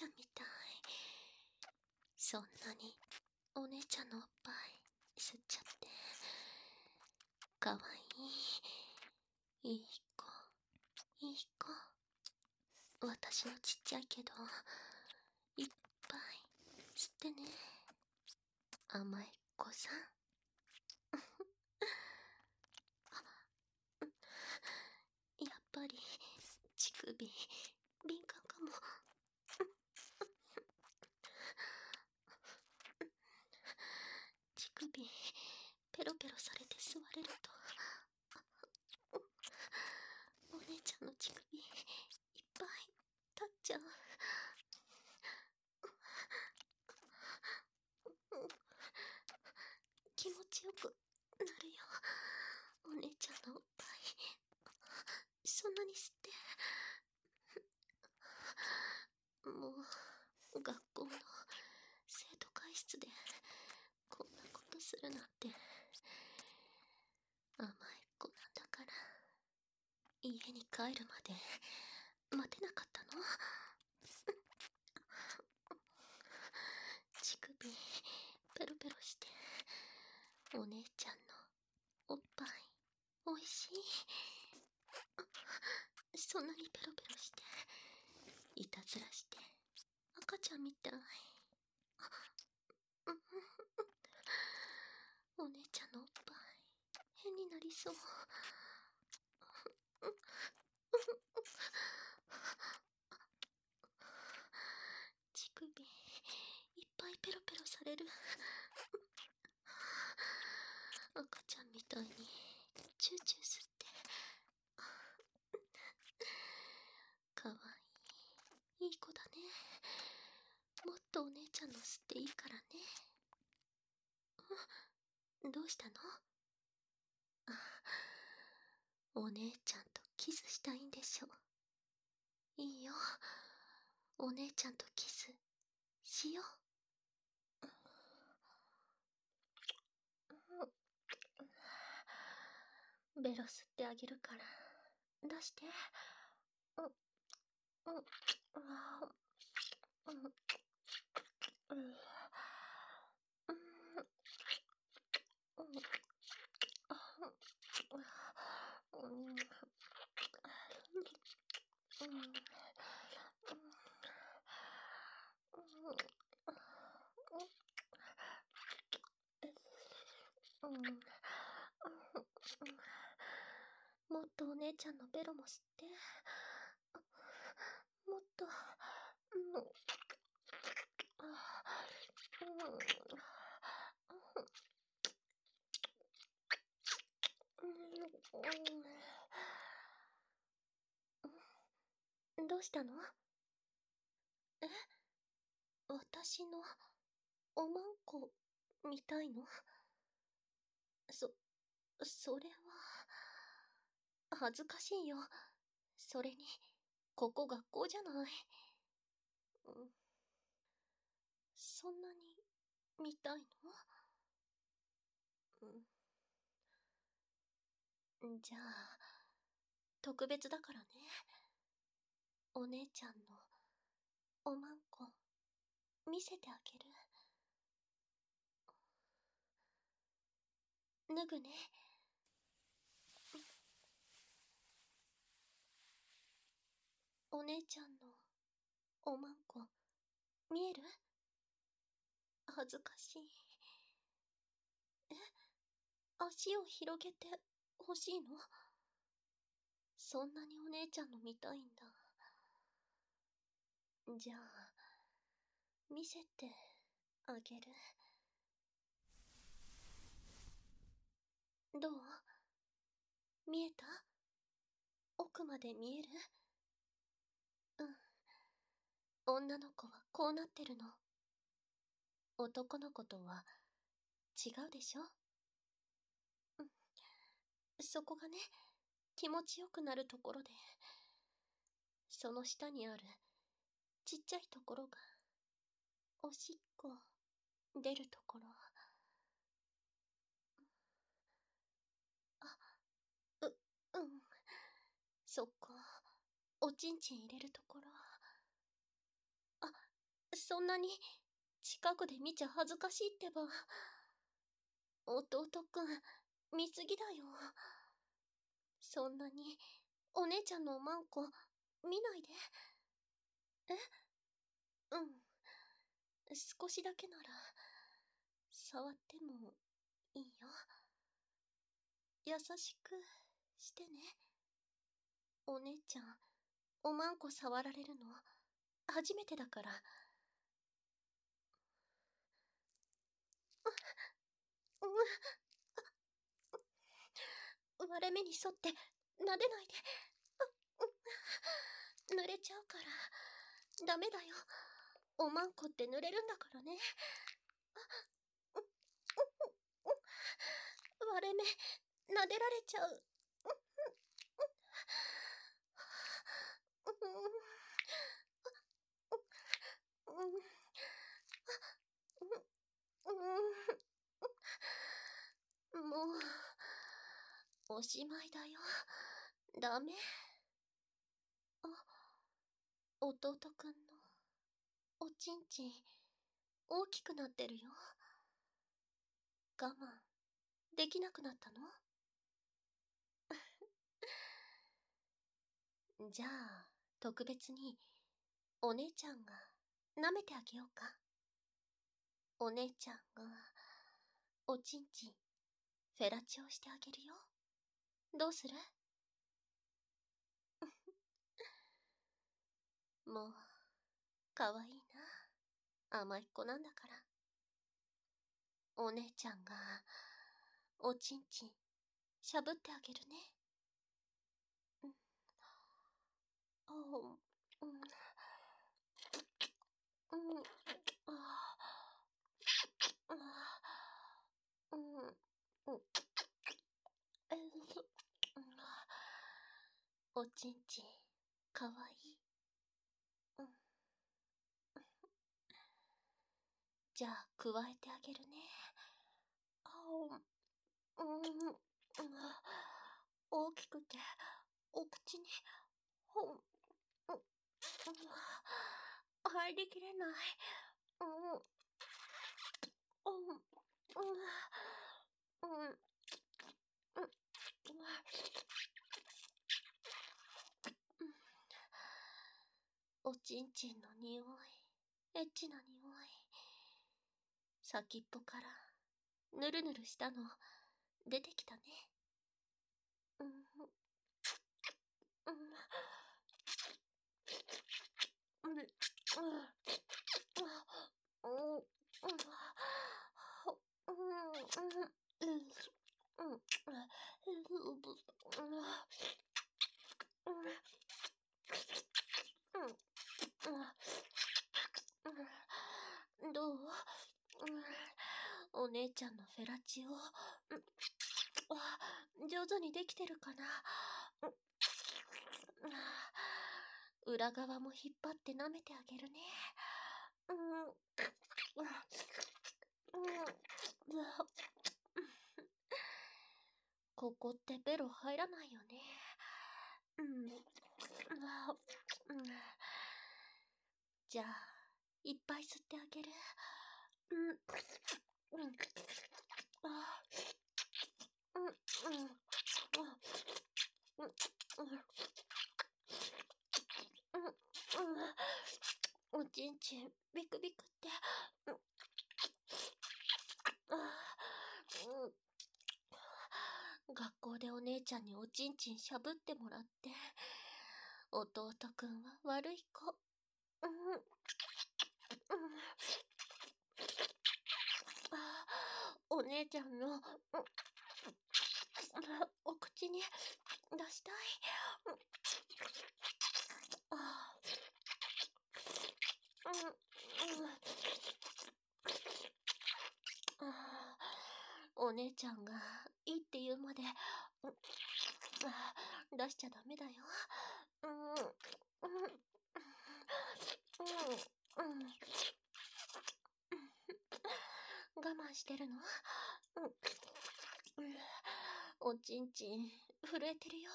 ちゃんみたい。そんなにお姉ちゃんのおっぱい吸っちゃって。かわいい。いい子。いい子。私のちっちゃいけど、いっぱい吸ってね。甘い子さん。やっぱり、乳首、敏感かも。乳首、ペロペロされて吸われると、お姉ちゃんの乳首、いっぱい立っちゃう。気持ちよくなるよ。お姉ちゃんのおっぱい。そんなに吸って。もう、学校の生徒会室でこんなことするなんて。甘い子なんだから。家に帰るまで待てなかったの？乳首ペロペロしてお姉ちゃんのおっぱいおいしい。そんなにペロペロしていたずらして赤ちゃんみたい。お姉ちゃんのおっぱい変になりそう乳首いっぱいペロペロされる。赤ちゃんみたいにチューチュー吸って。かわいい。いい子だね。もっとお姉ちゃんの吸っていいからね。どうしたの？お姉ちゃんとキスしたいんでしょ。いいよ。お姉ちゃんとキスしよう。ベロ吸ってあげるから。出して。うん。うん。うん。うん。もっとお姉ちゃんのベロも吸って。もっとうん。どうしたのえ私のおまん。こ見たいのそ、それは、恥ずかしいよ。それに、ここ学校じゃない。うん、そんなに見たいの？うん。じゃあ、特別だからね。お姉ちゃんのおまんこ見せてあげる。脱ぐね。お姉ちゃんのおまんこ見える？恥ずかしい。え？足を広げてほしいの？そんなにお姉ちゃんの見たいんだ。じゃあ、見せてあげる。どう？見えた？奥まで見える？女の子はこうなってるの。男の子とは違うでしょ？そこがね、気持ちよくなるところで、その下にあるちっちゃいところが、おしっこ出るところ。あ、う、うん。そっか。おちんちん入れるところ。そんなに近くで見ちゃ恥ずかしいってば。弟くん、見すぎだよ。そんなに、お姉ちゃんのおまんこ、見ないで。え？うん。少しだけなら、触ってもいいよ。優しくしてね。お姉ちゃん、おまんこ触られるの、初めてだから。割れ目に沿って撫でないで。濡れちゃうから。ダメだよ。おまんこって濡れるんだからね。割れ目、撫でられちゃううん。もう、おしまいだよ。ダメ。あ、弟くんの、おちんちん、大きくなってるよ。我慢、できなくなったの？じゃあ、特別に、お姉ちゃんが、舐めてあげようか。お姉ちゃんが、おちんちん、フェラチオしてあげるよ。どうする？もう、かわいいな。甘い子なんだから。お姉ちゃんが、おちんちん、しゃぶってあげるね。うん。おうん。うん。ああ。うん。うん。おちんちん、かわいい。うん。じゃあ、加えてあげるね。あうん。大きくて、お口に、ほん、入りきれない。うん。うん。うん。うん。ちんちんの匂い、エッチな匂い。先っぽからぬるぬるしたの出てきたね。ん。うん。うん。うん。どうお姉ちゃんのフェラチオ、上手にできてるかな？裏側も引っ張って舐めてあげるね。ここってベロ入らないよね。うん。じゃあ、いっぱい吸ってあげる。うん。うん。あ。うん。うん。うん。うん。おちん。ちん、ビクビクって。うん。学校でお姉ちゃん。におちん。ちん。しゃぶってもらって、弟くん。は悪い子。うん。うん。お姉ちゃんの、お口に出したい。あお姉ちゃんがいいって言うまで、出しちゃダメだよ。我慢してるの？おちんちん、震えてるよ。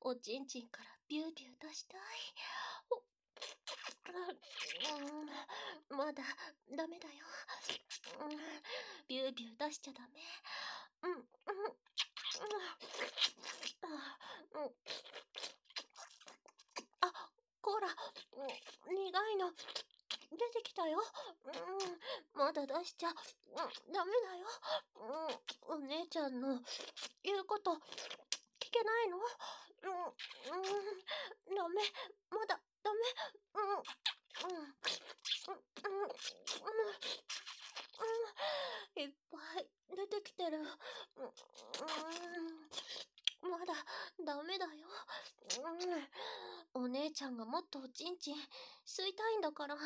おちんちんからビュービュー出したい。うん、まだダメだよ。うん、ビュービュー出しちゃダメ。うん、うん、うん、あ、こら、苦いの、出てきたよ。うん、まだ出しちゃ、うん、ダメだよ。うん、お姉ちゃんの言うこと聞けないの？うん、うん、ダメ、まだダメ。うん、うん、うん、うん、うん、いっぱい出てきてる。うん、まだダメだよ。うん、姉ちゃんがもっとおちんちん吸いたいんだから。うん。あ、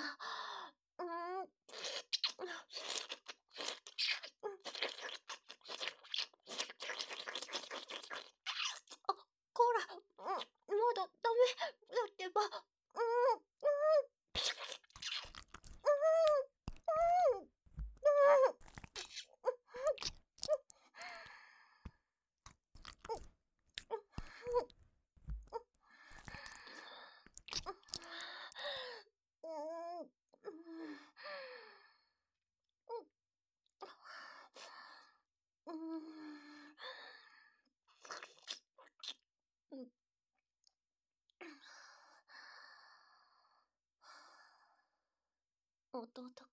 こら、もまだ、ダメ、だってば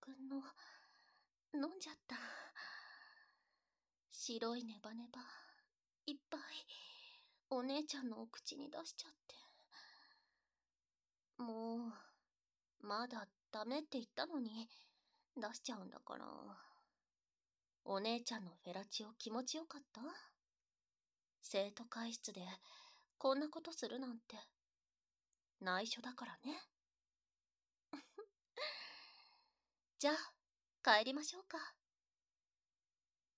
くんの、飲んじゃった。白いネバネバ、いっぱい、お姉ちゃんのお口に出しちゃって。もう、まだダメって言ったのに、出しちゃうんだから。お姉ちゃんのフェラチオ気持ちよかった？生徒会室で、こんなことするなんて、内緒だからね。じゃあ、帰りましょうか。